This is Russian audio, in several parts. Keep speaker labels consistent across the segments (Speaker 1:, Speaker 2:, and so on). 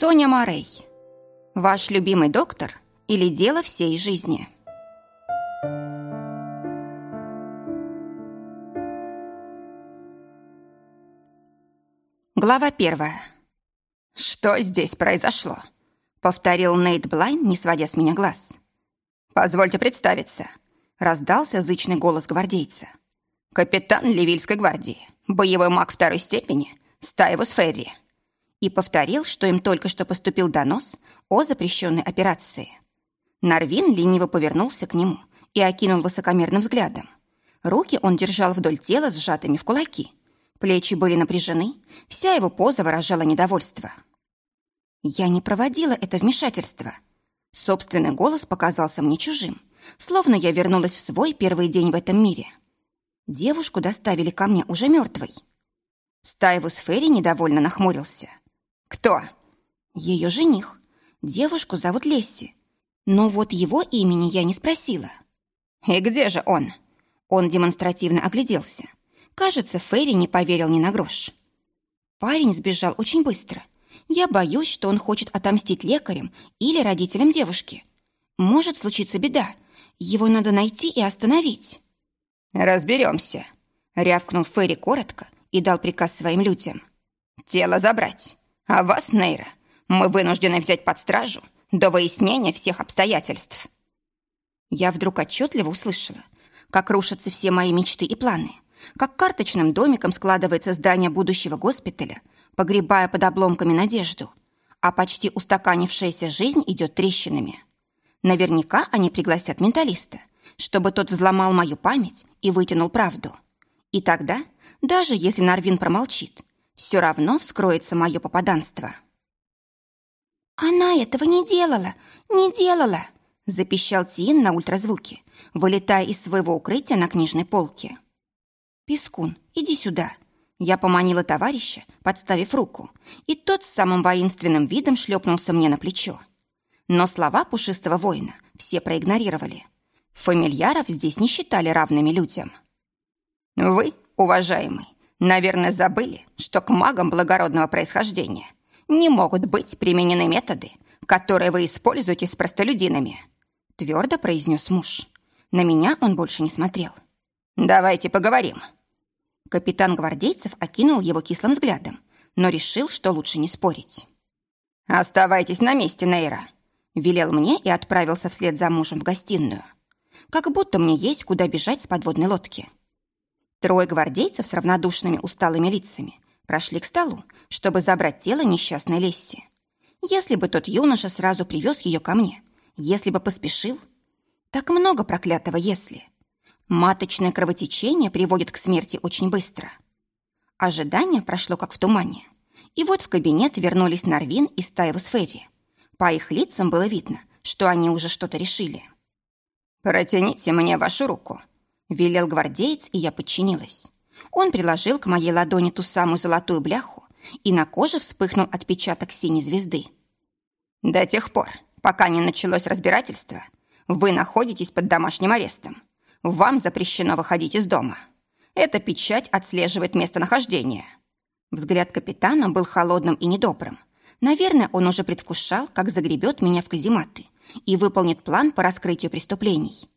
Speaker 1: Соня Морей. Ваш любимый доктор или дело всей жизни? Глава первая. «Что здесь произошло?» — повторил Нейт Блайн, не сводя с меня глаз. «Позвольте представиться», — раздался зычный голос гвардейца. «Капитан Ливильской гвардии, боевой маг второй степени, Стаевус Ферри» и повторил, что им только что поступил донос о запрещенной операции. Нарвин лениво повернулся к нему и окинул высокомерным взглядом. Руки он держал вдоль тела, сжатыми в кулаки. Плечи были напряжены, вся его поза выражала недовольство. Я не проводила это вмешательство. Собственный голос показался мне чужим, словно я вернулась в свой первый день в этом мире. Девушку доставили ко мне уже мертвой. Стайвус Ферри недовольно нахмурился. «Кто?» «Ее жених. Девушку зовут Лесси. Но вот его имени я не спросила». «И где же он?» Он демонстративно огляделся. Кажется, Ферри не поверил ни на грош. Парень сбежал очень быстро. Я боюсь, что он хочет отомстить лекарям или родителям девушки. Может случиться беда. Его надо найти и остановить.
Speaker 2: «Разберемся», — рявкнул Ферри коротко и дал приказ своим людям. «Тело забрать. А вас, Нейра, мы вынуждены взять под стражу до выяснения всех обстоятельств.
Speaker 1: Я вдруг отчетливо услышала, как рушатся все мои мечты и планы, как карточным домиком складывается здание будущего госпиталя, погребая под обломками надежду, а почти устаканившаяся жизнь идет трещинами. Наверняка они пригласят менталиста, чтобы тот взломал мою память и вытянул правду. И тогда, даже если Нарвин промолчит, все равно вскроется мое попаданство.
Speaker 3: «Она этого не делала, не делала!» запищал Тиин на ультразвуке, вылетая из своего укрытия на книжной полке.
Speaker 1: «Пескун, иди сюда!» Я поманила товарища, подставив руку, и тот с самым воинственным видом шлепнулся мне на плечо. Но слова пушистого воина все проигнорировали. Фамильяров здесь не считали равными людям.
Speaker 2: «Вы, уважаемый, Наверное, забыли, что к магам благородного происхождения не могут быть применены методы, которые вы используете с простолюдинами»,
Speaker 1: твердо произнес муж. На меня он больше не смотрел.
Speaker 2: «Давайте поговорим».
Speaker 1: Капитан гвардейцев окинул его кислым взглядом, но решил, что лучше не спорить.
Speaker 2: «Оставайтесь на месте, Нейра», —
Speaker 1: велел мне и отправился вслед за мужем в гостиную. Как будто мне есть куда бежать с подводной лодки. Трое гвардейцев с равнодушными усталыми лицами прошли к столу, чтобы забрать тело несчастной Лесси. Если бы тот юноша сразу привез ее ко мне, если бы поспешил. Так много проклятого «если». Маточное кровотечение приводит к смерти очень быстро. Ожидание прошло как в тумане. И вот в кабинет вернулись Нарвин и Стаевус Ферри. По их лицам было видно, что они уже что-то решили.
Speaker 2: «Протяните мне вашу руку»,
Speaker 1: Велел гвардеец, и я подчинилась. Он приложил к моей ладони ту самую золотую бляху, и на коже вспыхнул отпечаток синей звезды.
Speaker 2: «До тех пор, пока не началось разбирательство, вы находитесь под домашним арестом. Вам запрещено выходить из дома. Эта печать отслеживает местонахождение».
Speaker 1: Взгляд капитана был холодным и недобрым. Наверное, он уже предвкушал, как загребет меня в казематы и выполнит план по раскрытию преступлений.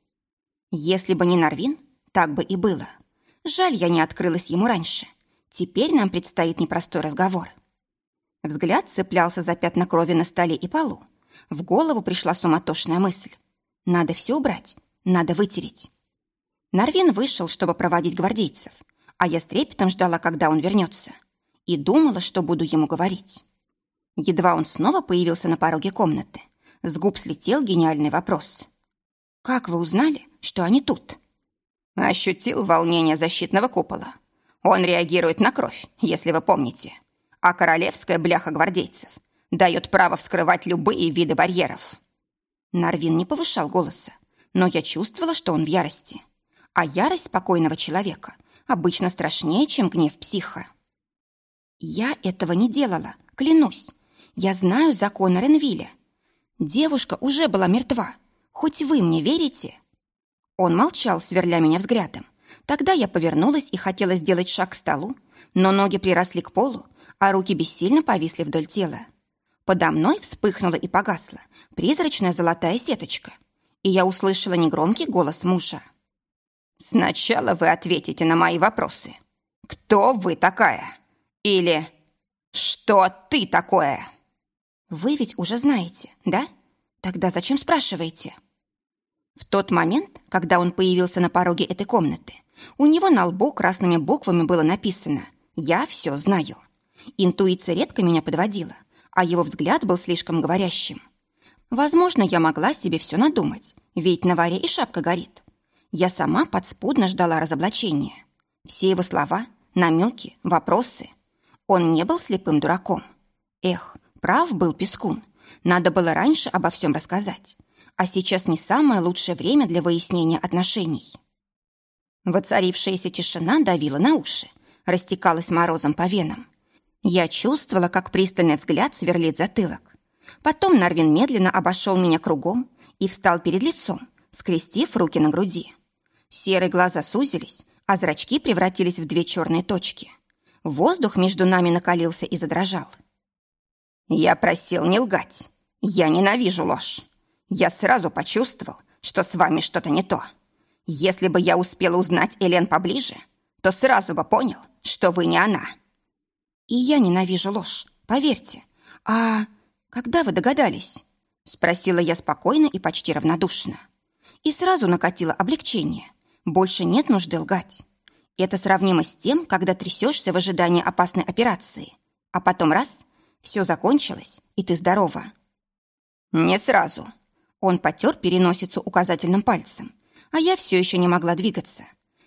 Speaker 1: Если бы не Нарвин, так бы и было. Жаль, я не открылась ему раньше. Теперь нам предстоит непростой разговор. Взгляд цеплялся за пятна крови на столе и полу. В голову пришла суматошная мысль. Надо все убрать, надо вытереть. Нарвин вышел, чтобы проводить гвардейцев, а я с трепетом ждала, когда он вернется, и думала, что буду ему говорить. Едва он снова появился на пороге комнаты, с губ слетел гениальный вопрос. «Как вы узнали, что они тут?»
Speaker 2: Ощутил волнение защитного купола. Он реагирует на кровь, если вы помните. А королевская бляха гвардейцев дает право вскрывать любые виды барьеров.
Speaker 1: Нарвин не повышал голоса, но я чувствовала, что он в ярости. А ярость спокойного человека обычно страшнее, чем гнев психа. Я этого не делала, клянусь. Я знаю законы Ренвиля. Девушка уже была мертва, Хоть вы мне верите?» Он молчал, сверля меня взглядом. Тогда я повернулась и хотела сделать шаг к столу, но ноги приросли к полу, а руки бессильно повисли вдоль тела.
Speaker 3: Подо мной вспыхнула и погасла призрачная золотая сеточка, и я услышала негромкий голос мужа.
Speaker 2: «Сначала вы ответите на мои вопросы. Кто вы такая? Или что ты такое?»
Speaker 3: «Вы ведь уже знаете, да? Тогда зачем спрашиваете?» В тот момент, когда он появился на пороге этой комнаты, у него на лбу красными буквами было написано «Я все знаю». Интуиция редко меня подводила, а его взгляд был слишком говорящим. Возможно, я могла себе все надумать, ведь на варе и шапка горит. Я сама подспудно ждала разоблачения. Все его слова, намеки, вопросы. Он не был слепым дураком. Эх, прав был Пескун. Надо было раньше обо всем рассказать. А сейчас не самое лучшее время для выяснения отношений. Воцарившаяся тишина давила на уши, растекалась морозом по венам. Я чувствовала, как пристальный взгляд сверлит затылок. Потом Нарвин медленно обошел меня кругом и встал перед лицом, скрестив руки на груди. Серые глаза сузились, а зрачки превратились в две черные точки. Воздух между нами накалился и задрожал.
Speaker 2: «Я просил не лгать. Я ненавижу ложь. Я сразу почувствовал, что с вами что-то не то. Если бы я успел узнать Элен поближе, то сразу бы понял, что вы не она».
Speaker 3: «И я ненавижу ложь, поверьте. А когда вы догадались?» Спросила я спокойно и почти равнодушно. И сразу накатило облегчение. Больше нет нужды лгать. Это сравнимо с тем, когда трясешься в ожидании опасной операции. А потом раз — все закончилось, и ты здорова.
Speaker 2: «Не сразу».
Speaker 3: Он потер переносицу указательным пальцем, а я все еще не могла двигаться.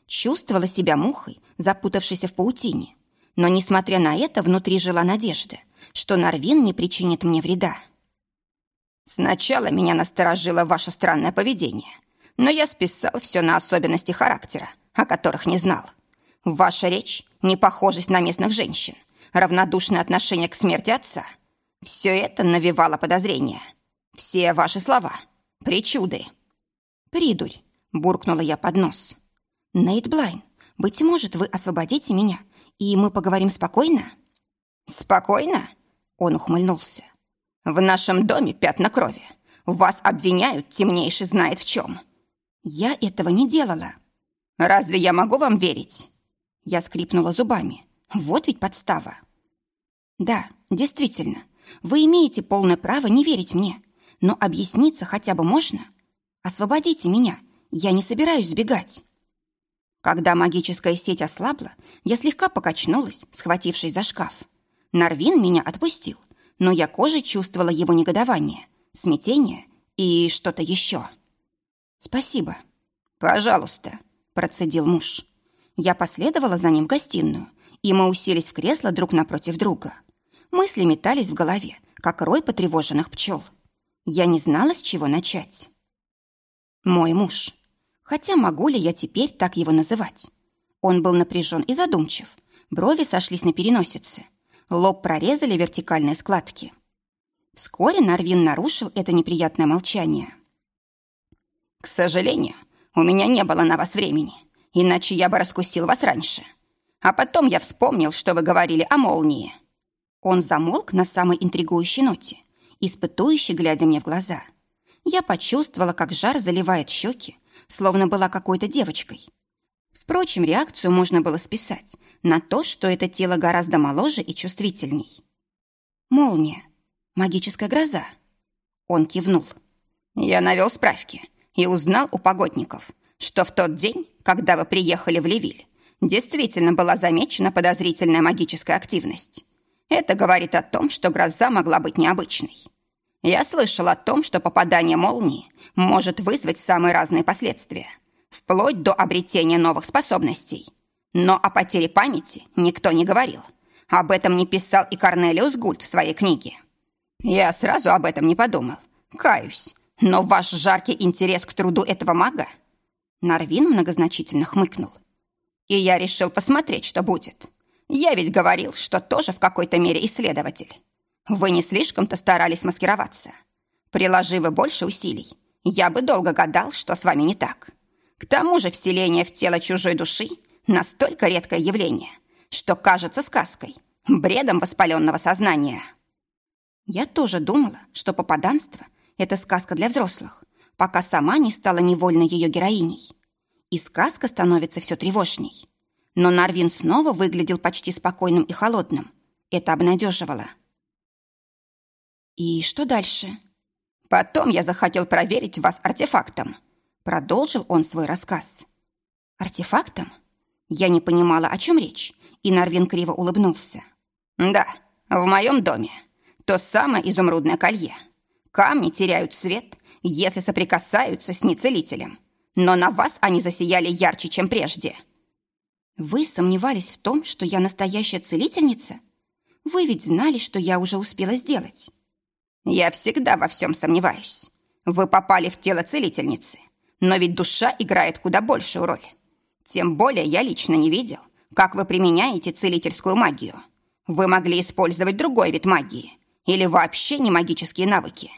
Speaker 3: Чувствовала себя мухой, запутавшейся в паутине. Но, несмотря на это, внутри жила надежда — что Нарвин не причинит мне вреда.
Speaker 2: Сначала меня насторожило ваше странное поведение, но я списал все на особенности характера, о которых не знал. Ваша речь, непохожесть на местных женщин, равнодушное отношение к смерти отца — все это навевало подозрения. Все ваши слова — причуды.
Speaker 3: «Придурь», — буркнула я под нос. «Нейт Блайн, быть может, вы освободите меня, и мы поговорим спокойно?»
Speaker 2: «Спокойно?» — он ухмыльнулся. «В нашем доме пятна крови. Вас обвиняют, темнейший знает в чем».
Speaker 3: «Я этого не делала».
Speaker 2: «Разве я могу вам верить?»
Speaker 3: Я скрипнула зубами. «Вот ведь подстава». «Да, действительно, вы имеете полное право не верить мне, но объясниться хотя бы можно? Освободите меня, я не собираюсь сбегать». Когда магическая сеть ослабла, я слегка покачнулась, схватившись за шкаф. Нарвин меня отпустил, но я кожей чувствовала его негодование, смятение и что-то еще. «Спасибо».
Speaker 2: «Пожалуйста», –
Speaker 3: процедил муж. Я последовала за ним в гостиную, и мы уселись в кресло друг напротив друга. Мысли метались в голове, как рой потревоженных пчел. Я не знала, с чего начать. Мой муж. Хотя могу ли я теперь так его называть? Он был напряжен и задумчив. Брови сошлись на переносице. Лоб прорезали вертикальные складки. Вскоре Нарвин нарушил это неприятное молчание.
Speaker 2: «К сожалению, у меня не было на вас времени, иначе я бы раскусил вас раньше. А потом я вспомнил, что вы говорили о молнии».
Speaker 3: Он замолк на самой интригующей ноте, испытующе глядя мне в глаза. Я почувствовала, как жар заливает щеки, словно была какой-то девочкой. Впрочем, реакцию можно было списать на то, что это тело гораздо моложе и чувствительней. «Молния. Магическая гроза». Он кивнул.
Speaker 2: «Я навел справки и узнал у погодников, что в тот день, когда вы приехали в Левиль, действительно была замечена подозрительная магическая активность. Это говорит о том, что гроза могла быть необычной. Я слышал о том, что попадание молнии может вызвать самые разные последствия – вплоть до обретения новых способностей. Но о потере памяти никто не говорил. Об этом не писал и Корнелиус Гульт в своей книге. Я сразу об этом не подумал. Каюсь. Но ваш жаркий интерес к труду этого мага...
Speaker 3: Нарвин многозначительно хмыкнул.
Speaker 2: И я решил посмотреть, что будет. Я ведь говорил, что тоже в какой-то мере исследователь. Вы не слишком-то старались маскироваться. Приложи вы больше усилий, я бы долго гадал, что с вами не так. К тому же вселение в тело чужой души – настолько редкое явление, что кажется сказкой, бредом воспаленного сознания.
Speaker 3: Я тоже думала, что попаданство – это сказка для взрослых, пока сама не стала невольно ее героиней. И сказка становится все тревожней. Но Нарвин снова выглядел почти спокойным и холодным. Это обнадеживало. «И что дальше?»
Speaker 2: «Потом я захотел проверить вас артефактом», — продолжил он свой рассказ.
Speaker 3: «Артефактом?» Я не понимала, о чем речь, и Нарвин криво улыбнулся.
Speaker 2: «Да, в моем доме. То самое изумрудное колье. Камни теряют цвет, если соприкасаются с нецелителем. Но на вас они засияли ярче, чем прежде».
Speaker 3: «Вы сомневались в том, что я настоящая целительница? Вы ведь знали, что я уже успела сделать».
Speaker 2: «Я всегда во всем сомневаюсь. Вы попали в тело целительницы, но ведь душа играет куда большую роль. Тем более я лично не видел, как вы применяете целительскую магию. Вы могли использовать другой вид магии или вообще не магические навыки.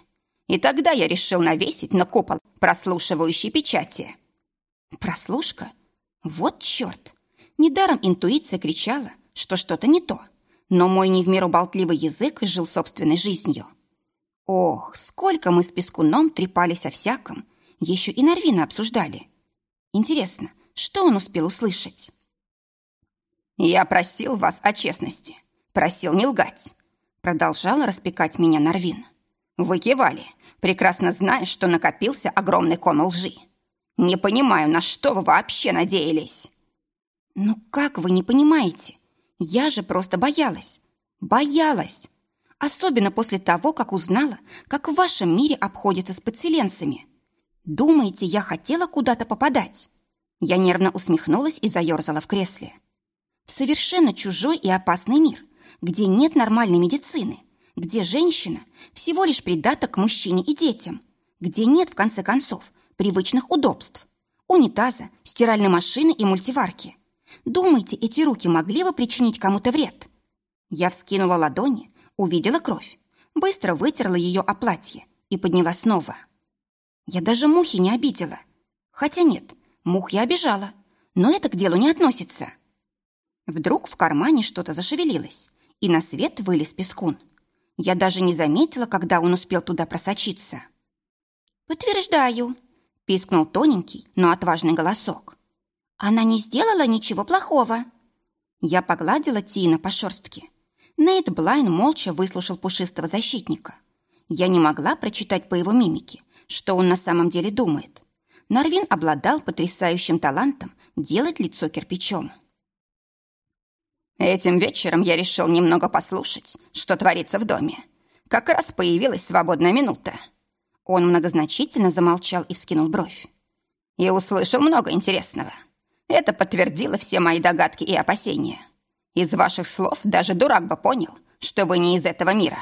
Speaker 2: И тогда я решил навесить на купол прослушивающие печати.
Speaker 3: Прослушка? Вот черт! Недаром интуиция кричала, что что-то не то. Но мой не в меру болтливый язык жил собственной жизнью. Ох, сколько мы с Пескуном трепались о всяком, еще и Норвина обсуждали. Интересно, что он успел услышать?
Speaker 2: «Я просил вас о честности, просил не лгать», продолжала распекать меня Норвин. «Вы кивали, прекрасно зная, что накопился огромный ком лжи. Не понимаю, на что вы вообще надеялись».
Speaker 3: «Ну как вы не понимаете? Я же просто боялась. Боялась. Особенно после того, как узнала, как в вашем мире обходятся с подселенцами. Думаете, я хотела куда-то попадать?» Я нервно усмехнулась и заерзала в кресле. В совершенно чужой и опасный мир, где нет нормальной медицины, где женщина всего лишь придаток мужчине и детям, где нет, в конце концов, привычных удобств, унитаза, стиральной машины и мультиварки. Думаете, эти руки могли бы причинить кому-то вред? Я вскинула ладони, увидела кровь, быстро вытерла ее о платье и подняла снова. Я даже мухи не обидела. Хотя нет, Мух я обижала, но это к делу не относится. Вдруг в кармане что-то зашевелилось, и на свет вылез пескун. Я даже не заметила, когда он успел туда просочиться. «Подтверждаю», — пискнул тоненький, но отважный голосок. «Она не сделала ничего плохого». Я погладила Тина по шерстке. Нейт Блайн молча выслушал пушистого защитника. Я не могла прочитать по его мимике, что он на самом деле думает. Нарвин обладал потрясающим талантом делать лицо кирпичом.
Speaker 2: Этим вечером я решил немного послушать, что творится в доме. Как раз появилась свободная минута. Он многозначительно замолчал и вскинул бровь. И услышал много интересного. Это подтвердило все мои догадки и опасения. Из ваших слов даже дурак бы понял, что вы не из этого мира.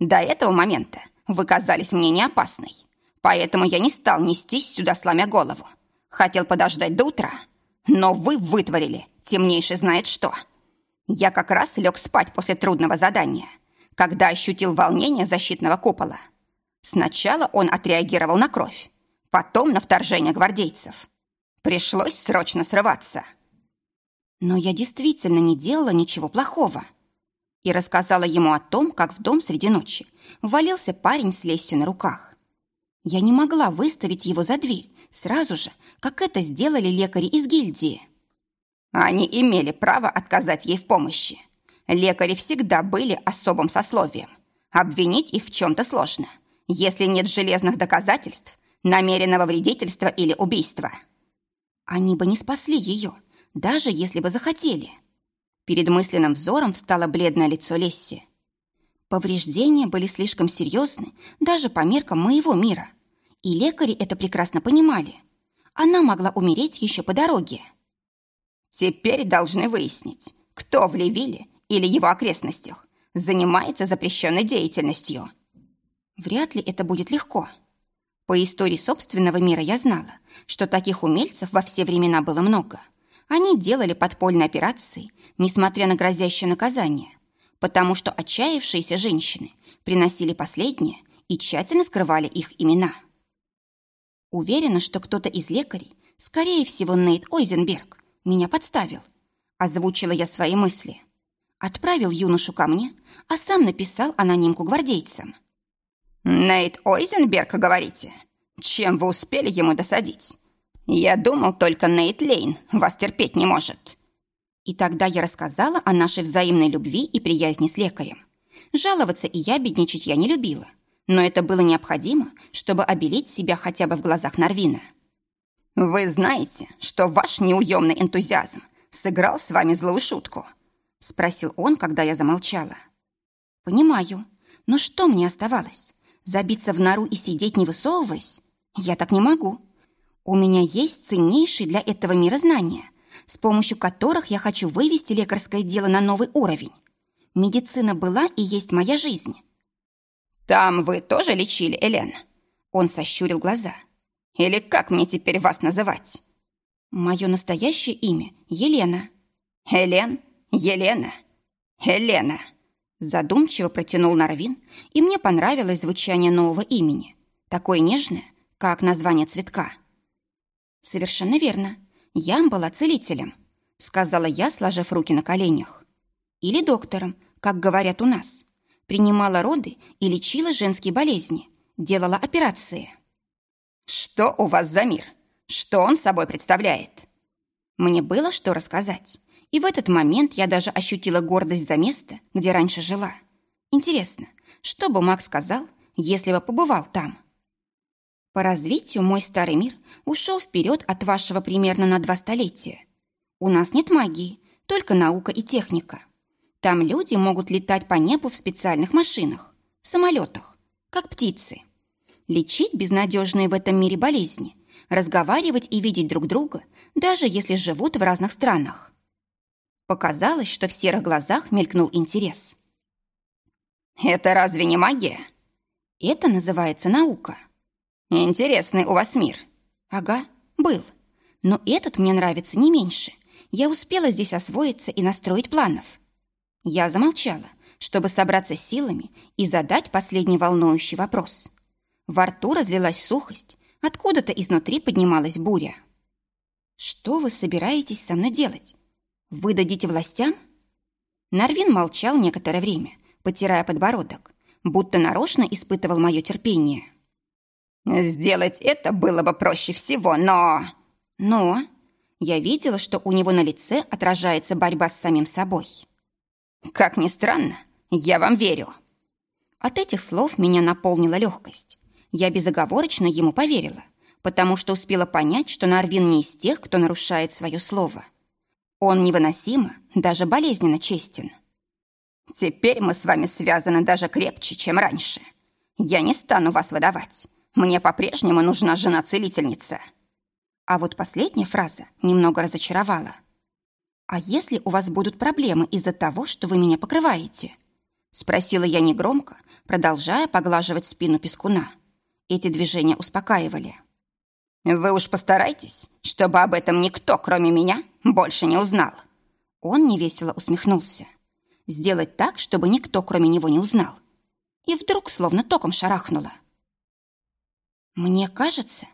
Speaker 2: До этого момента вы казались мне не опасной. Поэтому я не стал нестись сюда, сломя голову. Хотел подождать до утра. Но вы вытворили, темнейший знает что. Я как раз лег спать после трудного задания, когда ощутил волнение защитного купола. Сначала он отреагировал на кровь, потом на вторжение гвардейцев. Пришлось срочно срываться.
Speaker 3: Но я действительно не делала ничего плохого. И рассказала ему о том, как в дом среди ночи ввалился парень с лестью на руках. Я не могла выставить его за дверь сразу же, как это сделали лекари из гильдии.
Speaker 2: Они имели право отказать ей в помощи. Лекари всегда были особым сословием. Обвинить их в чем-то сложно, если нет железных доказательств намеренного вредительства или убийства.
Speaker 3: Они бы не спасли ее, даже если бы захотели. Перед мысленным взором встало бледное лицо Лесси. Повреждения были слишком серьезны даже по меркам моего мира – и лекари это прекрасно понимали. Она могла умереть еще по дороге.
Speaker 2: Теперь должны выяснить, кто в Левиле или его окрестностях занимается запрещенной деятельностью.
Speaker 3: Вряд ли это будет легко. По истории собственного мира я знала, что таких умельцев во все времена было много. Они делали подпольные операции, несмотря на грозящее наказание, потому что отчаявшиеся женщины приносили последние и тщательно скрывали их имена. Уверена, что кто-то из лекарей, скорее всего, Нейт Ойзенберг, меня подставил. Озвучила я свои мысли. Отправил юношу ко мне, а сам написал анонимку гвардейцам.
Speaker 2: «Нейт Ойзенберг, говорите? Чем вы успели ему досадить? Я думал, только Нейт Лейн вас терпеть не может».
Speaker 3: И тогда я рассказала о нашей взаимной любви и приязни с лекарем. Жаловаться и я бедничать я не любила, но это было необходимо, чтобы обелить себя хотя бы в глазах Нарвина.
Speaker 2: «Вы знаете, что ваш неуемный энтузиазм сыграл с вами злую шутку?» — спросил он, когда я замолчала.
Speaker 3: «Понимаю. Но что мне оставалось? Забиться в нору и сидеть, не высовываясь? Я так не могу. У меня есть ценнейшие для этого мира знания, с помощью которых я хочу вывести лекарское дело на новый уровень. Медицина была и есть моя жизнь».
Speaker 2: «Там вы тоже лечили, Элен?» Он сощурил глаза. «Или как мне теперь вас называть?»
Speaker 3: «Мое настоящее имя — Елена».
Speaker 2: «Элен? Елена? Елена?»
Speaker 3: Задумчиво протянул Нарвин, и мне понравилось звучание нового имени. Такое нежное, как название цветка. «Совершенно верно. Я была целителем», — сказала я, сложив руки на коленях. «Или доктором, как говорят у нас. Принимала роды и лечила женские болезни, делала операции».
Speaker 2: «Что у вас за мир? Что он собой представляет?»
Speaker 3: Мне было что рассказать. И в этот момент я даже ощутила гордость за место, где раньше жила. Интересно, что бы Макс сказал, если бы побывал там? По развитию мой старый мир ушел вперед от вашего примерно на два столетия. У нас нет магии, только наука и техника. Там люди могут летать по небу в специальных машинах, самолетах, как птицы. Лечить безнадежные в этом мире болезни, разговаривать и видеть друг друга, даже если живут в разных странах. Показалось, что в серых глазах мелькнул интерес.
Speaker 2: «Это разве не магия?»
Speaker 3: «Это называется наука».
Speaker 2: «Интересный у вас мир».
Speaker 3: «Ага, был. Но этот мне нравится не меньше. Я успела здесь освоиться и настроить планов». Я замолчала, чтобы собраться силами и задать последний волнующий вопрос. Во рту разлилась сухость, откуда-то изнутри поднималась буря. «Что вы собираетесь со мной делать? Вы дадите властям?» Нарвин молчал некоторое время, потирая подбородок, будто нарочно испытывал мое терпение.
Speaker 2: «Сделать это было бы проще всего, но...»
Speaker 3: «Но...» Я видела, что у него на лице отражается борьба с самим собой.
Speaker 2: «Как ни странно, я вам верю».
Speaker 3: От этих слов меня наполнила легкость. Я безоговорочно ему поверила, потому что успела понять, что Нарвин не из тех, кто нарушает свое слово. Он невыносимо, даже болезненно честен.
Speaker 2: Теперь мы с вами связаны даже крепче, чем раньше. Я не стану вас выдавать. Мне по-прежнему нужна жена-целительница.
Speaker 3: А вот последняя фраза немного разочаровала. «А если у вас будут проблемы из-за того, что вы меня покрываете?» Спросила я негромко, продолжая поглаживать спину пескуна. Эти движения успокаивали.
Speaker 2: «Вы уж постарайтесь, чтобы об этом никто, кроме меня, больше не узнал».
Speaker 3: Он невесело усмехнулся. «Сделать так, чтобы никто, кроме него, не узнал». И вдруг словно током шарахнуло. Мне кажется,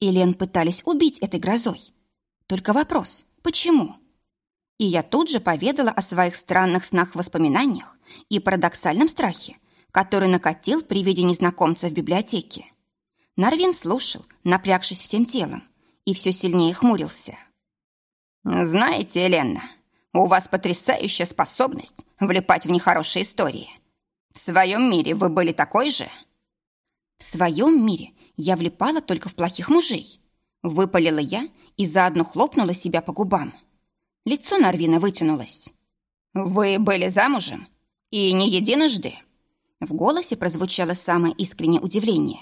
Speaker 3: Элен пытались убить этой грозой. Только вопрос, почему? И я тут же поведала о своих странных снах-воспоминаниях и парадоксальном страхе, который накатил при виде незнакомца в библиотеке. Нарвин слушал, напрягшись всем телом, и все сильнее хмурился.
Speaker 2: «Знаете, Елена, у вас потрясающая способность влипать в нехорошие истории. В своем мире вы были такой же?»
Speaker 3: «В своем мире я влипала только в плохих мужей», выпалила я и заодно хлопнула себя по губам. Лицо Нарвина вытянулось.
Speaker 2: «Вы были замужем? И не единожды?»
Speaker 3: В голосе прозвучало самое искреннее удивление.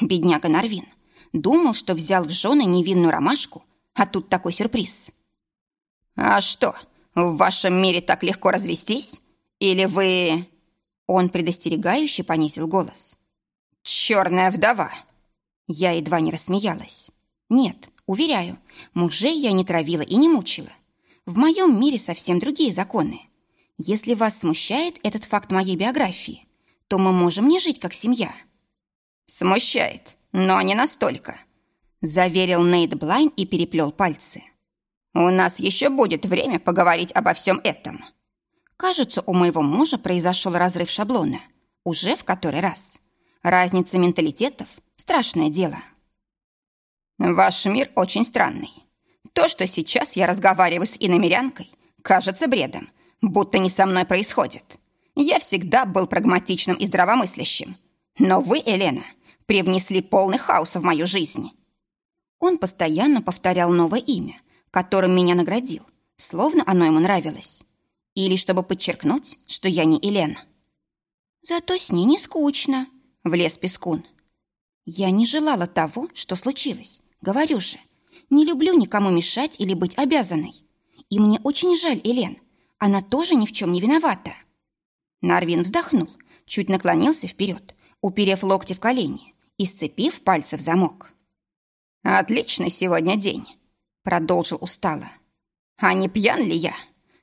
Speaker 3: Бедняга Нарвин. Думал, что взял в жены невинную ромашку, а тут такой сюрприз.
Speaker 2: «А что, в вашем мире так легко развестись? Или вы...»
Speaker 3: Он предостерегающе понизил голос.
Speaker 2: «Черная вдова!»
Speaker 3: Я едва не рассмеялась. «Нет, уверяю, мужей я не травила и не мучила. В моем мире совсем другие законы. Если вас смущает этот факт моей биографии, то мы можем не жить как семья».
Speaker 2: «Смущает, но не настолько», —
Speaker 3: заверил Нейт Блайн и переплел пальцы.
Speaker 2: «У нас еще будет время поговорить обо всем этом».
Speaker 3: Кажется, у моего мужа произошел разрыв шаблона. Уже в который раз. Разница менталитетов – страшное дело.
Speaker 2: Ваш мир очень странный. То, что сейчас я разговариваю с иномерянкой, кажется бредом, будто не со мной происходит. Я всегда был прагматичным и здравомыслящим. Но вы, Елена, привнесли полный хаос в мою жизнь.
Speaker 3: Он постоянно повторял новое имя, которым меня наградил, словно оно ему нравилось. Или чтобы подчеркнуть, что я не Елена. Зато с ней не скучно, влез Пескун. Я не желала того, что случилось, говорю же. Не люблю никому мешать или быть обязанной. И мне очень жаль Елен. Она тоже ни в чем не виновата. Нарвин вздохнул, чуть наклонился вперед, уперев локти в колени и сцепив пальцы в замок.
Speaker 2: «Отличный сегодня день», — продолжил устало. «А не пьян ли я?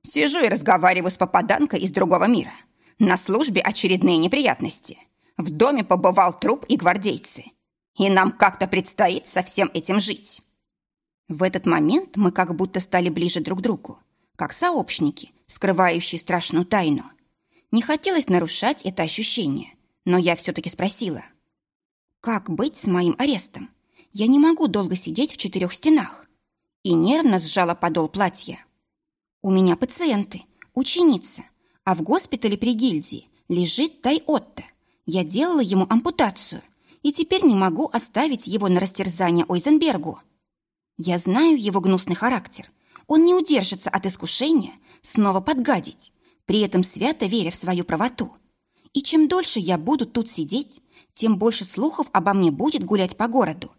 Speaker 2: Сижу и разговариваю с попаданкой из другого мира. На службе очередные неприятности. В доме побывал труп и гвардейцы. И нам как-то предстоит со всем этим жить».
Speaker 3: В этот момент мы как будто стали ближе друг к другу, как сообщники, скрывающие страшную тайну. Не хотелось нарушать это ощущение, но я все-таки спросила. «Как быть с моим арестом? Я не могу долго сидеть в четырех стенах». И нервно сжала подол платья. «У меня пациенты, ученица, а в госпитале при гильдии лежит Тай-Отто. Я делала ему ампутацию, и теперь не могу оставить его на растерзание Ойзенбергу. Я знаю его гнусный характер. Он не удержится от искушения снова подгадить, при этом свято веря в свою правоту. И чем дольше я буду тут сидеть, тем больше слухов обо мне будет гулять по городу.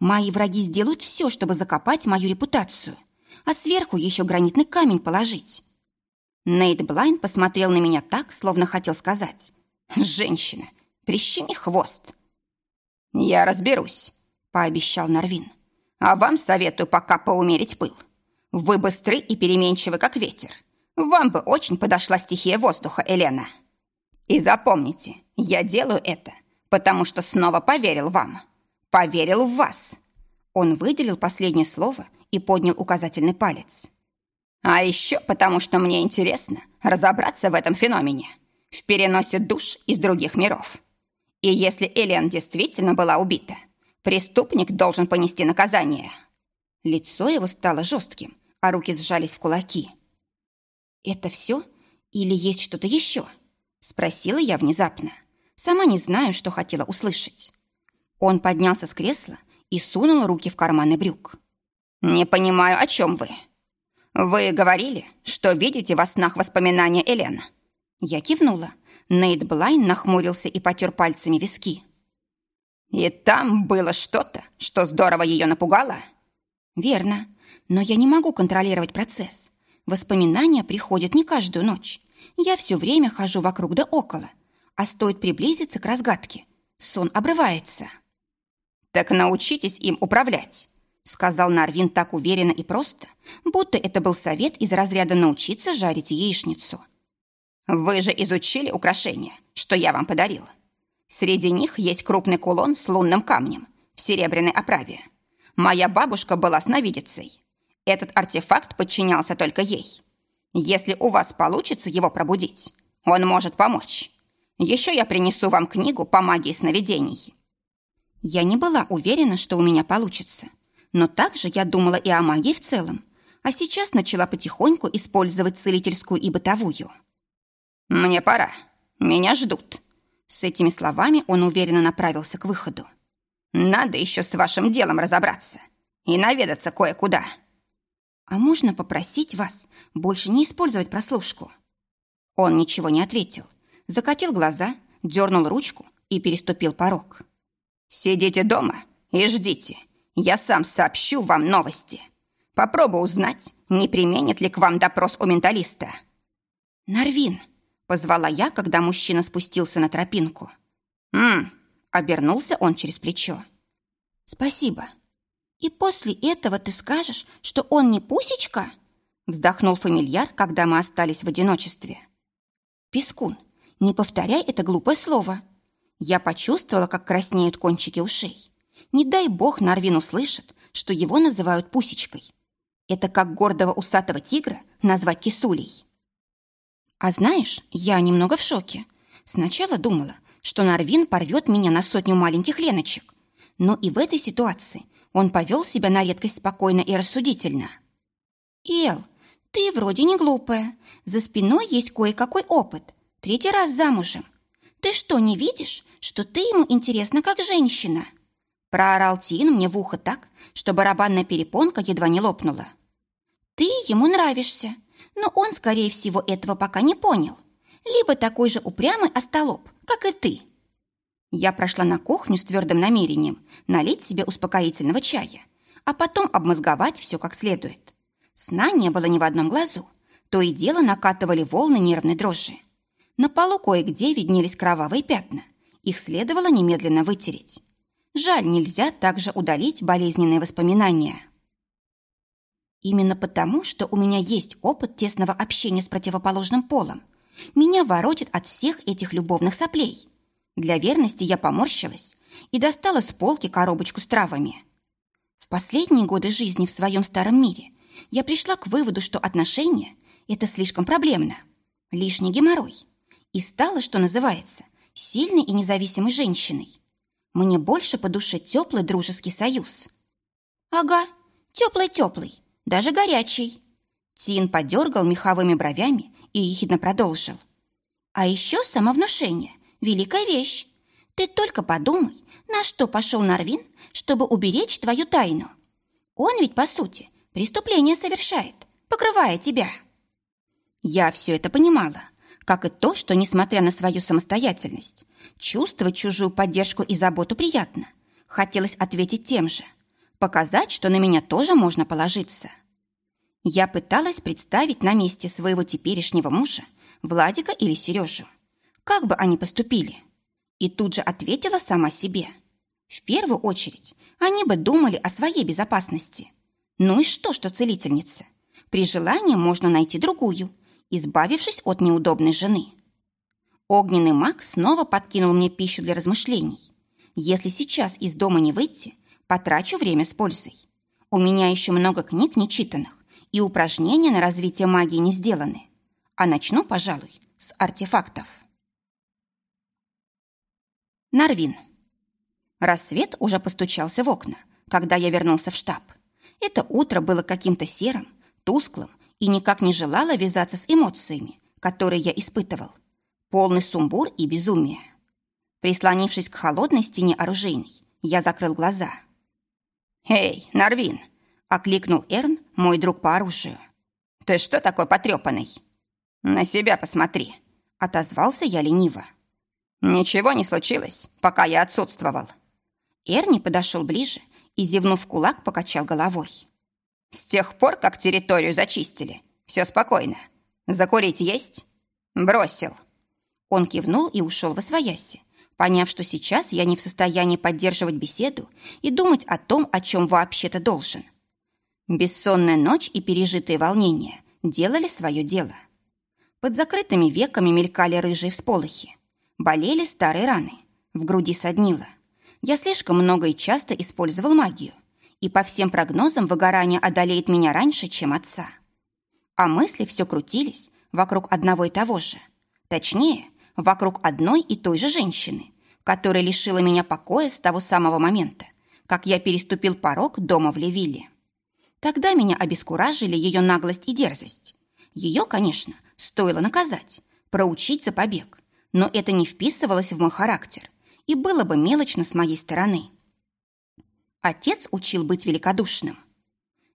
Speaker 3: Мои враги сделают все, чтобы закопать мою репутацию, а сверху еще гранитный камень положить. Нейт Блайн посмотрел на меня так, словно хотел сказать. «Женщина, прищеми хвост!»
Speaker 2: «Я разберусь», — пообещал Нарвин. «А вам советую пока поумерить пыл. Вы быстры и переменчивы, как ветер. Вам бы очень подошла стихия воздуха, Елена. И запомните, я делаю это, потому что снова поверил вам. Поверил в вас. Он выделил последнее слово и поднял указательный палец. А еще потому, что мне интересно разобраться в этом феномене, в переносе душ из других миров. И если Элен действительно была убита, преступник должен понести наказание. Лицо его стало жестким, а руки сжались в кулаки. «Это все? Или есть что-то еще?» Спросила я внезапно. Сама не знаю, что хотела услышать. Он поднялся с кресла и сунул руки в карманы брюк. «Не понимаю, о чем вы. Вы говорили, что видите во снах воспоминания Элен?» Я кивнула. Нейт Блайн нахмурился и потер пальцами виски. «И там было что-то, что здорово ее напугало?» «Верно, но я не могу контролировать процесс. Воспоминания приходят не каждую ночь. Я все время хожу вокруг да около. А стоит приблизиться к разгадке. Сон обрывается. «Так научитесь им управлять», — сказал Нарвин так уверенно и просто, будто это был совет из разряда научиться жарить яичницу. «Вы же изучили украшения, что я вам подарил. Среди них есть крупный кулон с лунным камнем в серебряной оправе. Моя бабушка была сновидицей. Этот артефакт подчинялся только ей. Если у вас получится его пробудить, он может помочь. Еще я принесу вам книгу по магии сновидений». Я не была уверена, что у меня получится. Но также я думала и о магии в целом. А сейчас начала потихоньку использовать целительскую и бытовую. «Мне пора. Меня ждут». С этими словами он уверенно направился к выходу. «Надо еще с вашим делом разобраться и наведаться кое-куда». «А можно попросить вас больше не использовать прослушку?» Он ничего не ответил. Закатил глаза, дернул ручку и переступил порог. «Сидите дома и ждите. Я сам сообщу вам новости. Попробую узнать, не применит ли к вам допрос у менталиста». «Нарвин», — позвала я, когда мужчина спустился на тропинку. «М-м», — обернулся он через плечо. «Спасибо», «И после этого ты скажешь, что он не пусечка?» Вздохнул фамильяр, когда мы остались в одиночестве. «Пескун, не повторяй это глупое слово». Я почувствовала, как краснеют кончики ушей. Не дай бог Нарвин услышит, что его называют пусечкой. Это как гордого усатого тигра назвать кисулей.
Speaker 3: А знаешь, я немного в шоке. Сначала думала, что Нарвин порвет меня на сотню маленьких леночек. Но и в этой ситуации он повел себя на редкость спокойно и рассудительно. «Эл, ты вроде не глупая. За спиной есть кое-какой опыт. Третий раз замужем. Ты что, не видишь, что ты ему интересна как женщина?» Проорал Тин мне в ухо так, что барабанная перепонка едва не лопнула. «Ты ему нравишься, но он, скорее всего, этого пока не понял. Либо такой же упрямый остолоп, как и ты». Я прошла на кухню с твердым намерением налить себе успокоительного чая, а потом обмозговать все как следует. Сна не было ни в одном глазу, то и дело накатывали волны нервной дрожи. На полу кое-где виднелись кровавые пятна. Их следовало немедленно вытереть. Жаль, нельзя также удалить болезненные воспоминания. Именно потому, что у меня есть опыт тесного общения с противоположным полом, меня воротит от всех этих любовных соплей. Для верности я поморщилась и достала с полки коробочку с травами. В последние годы жизни в своем старом мире я пришла к выводу, что отношения – это слишком проблемно, лишний геморрой, и стала, что называется, сильной и независимой женщиной. Мне больше по душе теплый дружеский союз. Ага, теплый-теплый, даже горячий. Тин подергал меховыми бровями и ехидно продолжил. А еще самовнушение – великая вещь. Ты только подумай, на что пошел Нарвин, чтобы уберечь твою тайну. Он ведь, по сути, преступление совершает, покрывая тебя. Я все это понимала, как и то, что, несмотря на свою самостоятельность, чувствовать чужую поддержку и заботу приятно. Хотелось ответить тем же. Показать, что на меня тоже можно положиться. Я пыталась представить на месте своего теперешнего мужа Владика или Сережу. Как бы они поступили? И тут же ответила сама себе. В первую очередь, они бы думали о своей безопасности. Ну и что, что целительница? При желании можно найти другую, избавившись от неудобной жены. Огненный маг снова подкинул мне пищу для размышлений. Если сейчас из дома не выйти, потрачу время с пользой. У меня еще много книг нечитанных, и упражнения на развитие магии не сделаны. А начну, пожалуй, с артефактов. Нарвин. Рассвет уже постучался в окна, когда я вернулся в штаб. Это утро было каким-то серым, тусклым и никак не желала вязаться с эмоциями, которые я испытывал. Полный сумбур и безумие. Прислонившись к холодной стене оружейной, я закрыл глаза. «Эй, Нарвин!» — окликнул Эрн, мой друг по оружию. «Ты что такой потрепанный?» «На себя посмотри», — отозвался я лениво. «Ничего не случилось, пока я отсутствовал». Эрни подошел ближе и, зевнув кулак, покачал головой. С тех пор, как территорию зачистили, все спокойно. Закурить есть? Бросил. Он кивнул и ушел во свояси, поняв, что сейчас я не в состоянии поддерживать беседу и думать о том, о чем вообще-то должен. Бессонная ночь и пережитые волнения делали свое дело. Под закрытыми веками мелькали рыжие всполохи. Болели старые раны. В груди соднило. Я слишком много и часто использовал магию – и по всем прогнозам выгорание одолеет меня раньше, чем отца. А мысли все крутились вокруг одного и того же. Точнее, вокруг одной и той же женщины, которая лишила меня покоя с того самого момента, как я переступил порог дома в Левилле. Тогда меня обескуражили ее наглость и дерзость. Ее, конечно, стоило наказать, проучить за побег, но это не вписывалось в мой характер и было бы мелочно с моей стороны. Отец учил быть великодушным.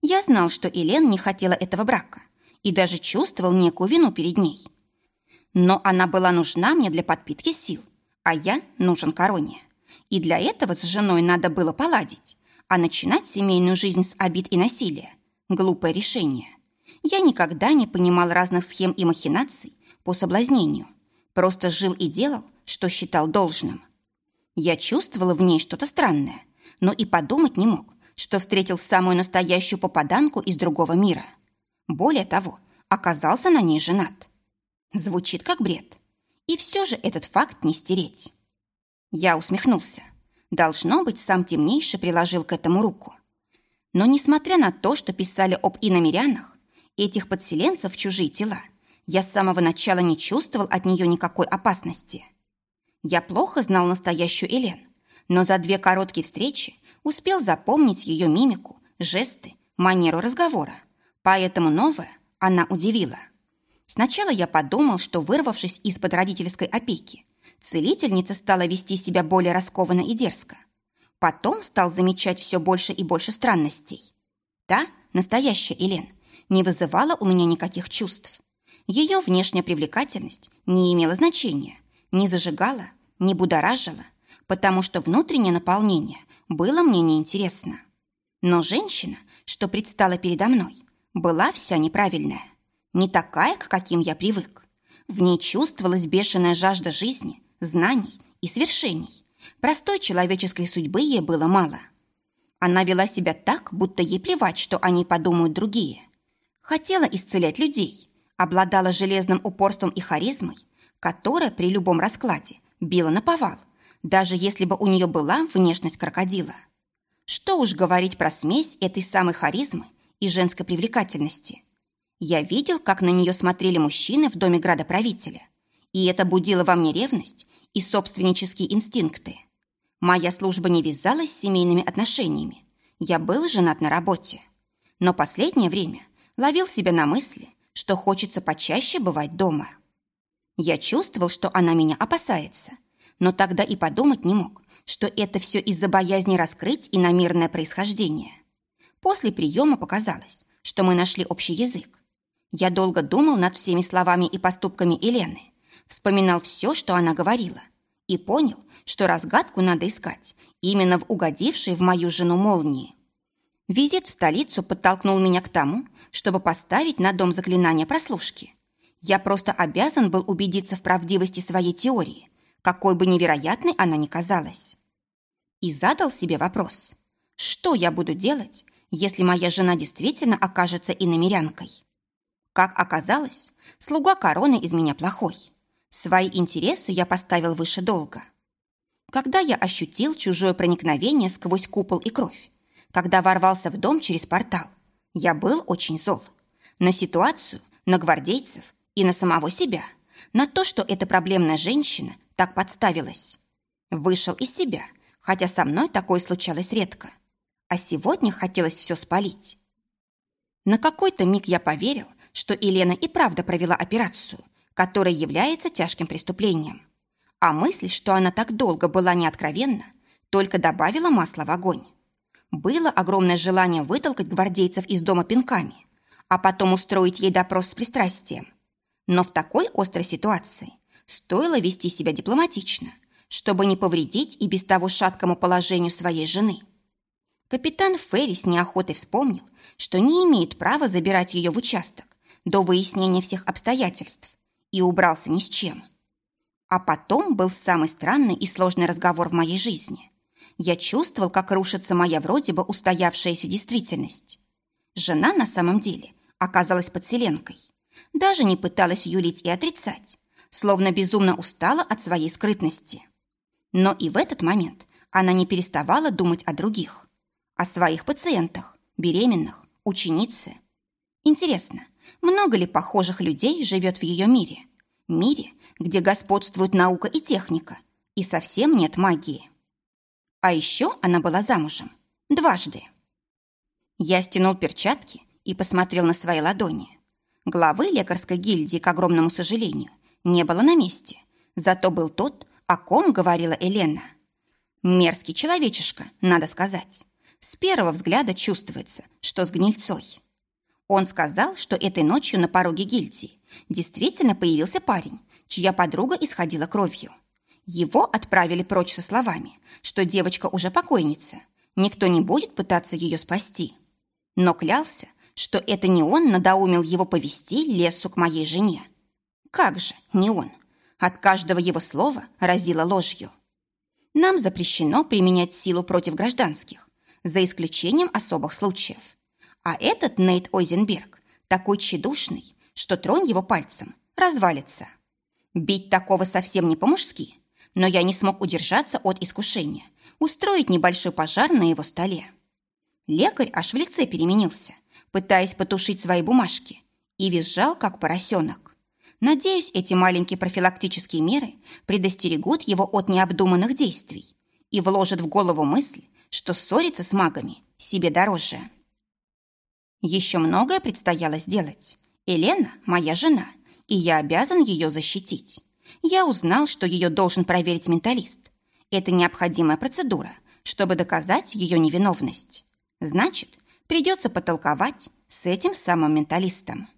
Speaker 3: Я знал, что Елен не хотела этого брака и даже чувствовал некую вину перед ней. Но она была нужна мне для подпитки сил, а я нужен короне. И для этого с женой надо было поладить, а начинать семейную жизнь с обид и насилия – глупое решение. Я никогда не понимал разных схем и махинаций по соблазнению, просто жил и делал, что считал должным. Я чувствовала в ней что-то странное – но и подумать не мог, что встретил самую настоящую попаданку из другого мира. Более того, оказался на ней женат. Звучит как бред. И все же этот факт не стереть. Я усмехнулся. Должно быть, сам темнейший приложил к этому руку. Но несмотря на то, что писали об иномерянах, этих подселенцев в чужие тела, я с самого начала не чувствовал от нее никакой опасности. Я плохо знал настоящую Элен, но за две короткие встречи успел запомнить ее мимику, жесты, манеру разговора. Поэтому новое она удивила. Сначала я подумал, что, вырвавшись из-под родительской опеки, целительница стала вести себя более раскованно и дерзко. Потом стал замечать все больше и больше странностей. Та, настоящая Элен, не вызывала у меня никаких чувств. Ее внешняя привлекательность не имела значения, не зажигала, не будоражила, потому что внутреннее наполнение было мне неинтересно. Но женщина, что предстала передо мной, была вся неправильная, не такая, к каким я привык. В ней чувствовалась бешеная жажда жизни, знаний и свершений. Простой человеческой судьбы ей было мало. Она вела себя так, будто ей плевать, что они подумают другие. Хотела исцелять людей, обладала железным упорством и харизмой, которая при любом раскладе била на повал, даже если бы у нее была внешность крокодила. Что уж говорить про смесь этой самой харизмы и женской привлекательности. Я видел, как на нее смотрели мужчины в доме градоправителя, и это будило во мне ревность и собственнические инстинкты. Моя служба не вязалась с семейными отношениями. Я был женат на работе. Но последнее время ловил себя на мысли, что хочется почаще бывать дома. Я чувствовал, что она меня опасается, но тогда и подумать не мог, что это все из-за боязни раскрыть иномирное происхождение. После приема показалось, что мы нашли общий язык. Я долго думал над всеми словами и поступками Елены, вспоминал все, что она говорила, и понял, что разгадку надо искать именно в угодившей в мою жену молнии. Визит в столицу подтолкнул меня к тому, чтобы поставить на дом заклинания прослушки. Я просто обязан был убедиться в правдивости своей теории, какой бы невероятной она ни казалась. И задал себе вопрос, что я буду делать, если моя жена действительно окажется иномерянкой? Как оказалось, слуга короны из меня плохой. Свои интересы я поставил выше долга. Когда я ощутил чужое проникновение сквозь купол и кровь, когда ворвался в дом через портал, я был очень зол. На ситуацию, на гвардейцев и на самого себя, на то, что эта проблемная женщина так подставилась. Вышел из себя, хотя со мной такое случалось редко. А сегодня хотелось все спалить. На какой-то миг я поверил, что Елена и правда провела операцию, которая является тяжким преступлением. А мысль, что она так долго была неоткровенна, только добавила масла в огонь. Было огромное желание вытолкать гвардейцев из дома пинками, а потом устроить ей допрос с пристрастием. Но в такой острой ситуации стоило вести себя дипломатично, чтобы не повредить и без того шаткому положению своей жены. Капитан Ферри с неохотой вспомнил, что не имеет права забирать ее в участок, до выяснения всех обстоятельств и убрался ни с чем. А потом был самый странный и сложный разговор в моей жизни. Я чувствовал, как рушится моя вроде бы устоявшаяся действительность. Жена на самом деле оказалась подселенкой. Даже не пыталась юлить и отрицать, словно безумно устала от своей скрытности. Но и в этот момент она не переставала думать о других, о своих пациентах, беременных, ученице. Интересно, много ли похожих людей живет в ее мире? Мире, где господствуют наука и техника, и совсем нет магии. А еще она была замужем. Дважды. Я стянул перчатки и посмотрел на свои ладони. Главы лекарской гильдии, к огромному сожалению, не было на месте. Зато был тот, о ком говорила Елена. Мерзкий человечишка, надо сказать. С первого взгляда чувствуется, что с гнильцой. Он сказал, что этой ночью на пороге гильдии действительно появился парень, чья подруга исходила кровью. Его отправили прочь со словами, что девочка уже покойница, никто не будет пытаться ее спасти. Но клялся, что это не он надоумил его повести лесу к моей жене. Как же, не он. От каждого его слова разило ложью. Нам запрещено применять силу против гражданских, за исключением особых случаев. А этот Нейт Ойзенберг такой тщедушный, что тронь его пальцем, развалится. Бить такого совсем не по-мужски, но я не смог удержаться от искушения устроить небольшой пожар на его столе. Лекарь аж в лице переменился, пытаясь потушить свои бумажки, и визжал, как поросенок. Надеюсь, эти маленькие профилактические меры предостерегут его от необдуманных действий и вложат в голову мысль, что ссориться с магами себе дороже. Еще многое предстояло сделать. Елена – моя жена, и я обязан ее защитить. Я узнал, что ее должен проверить менталист. Это необходимая процедура, чтобы доказать ее невиновность. Значит, придется потолковать с этим самым менталистом.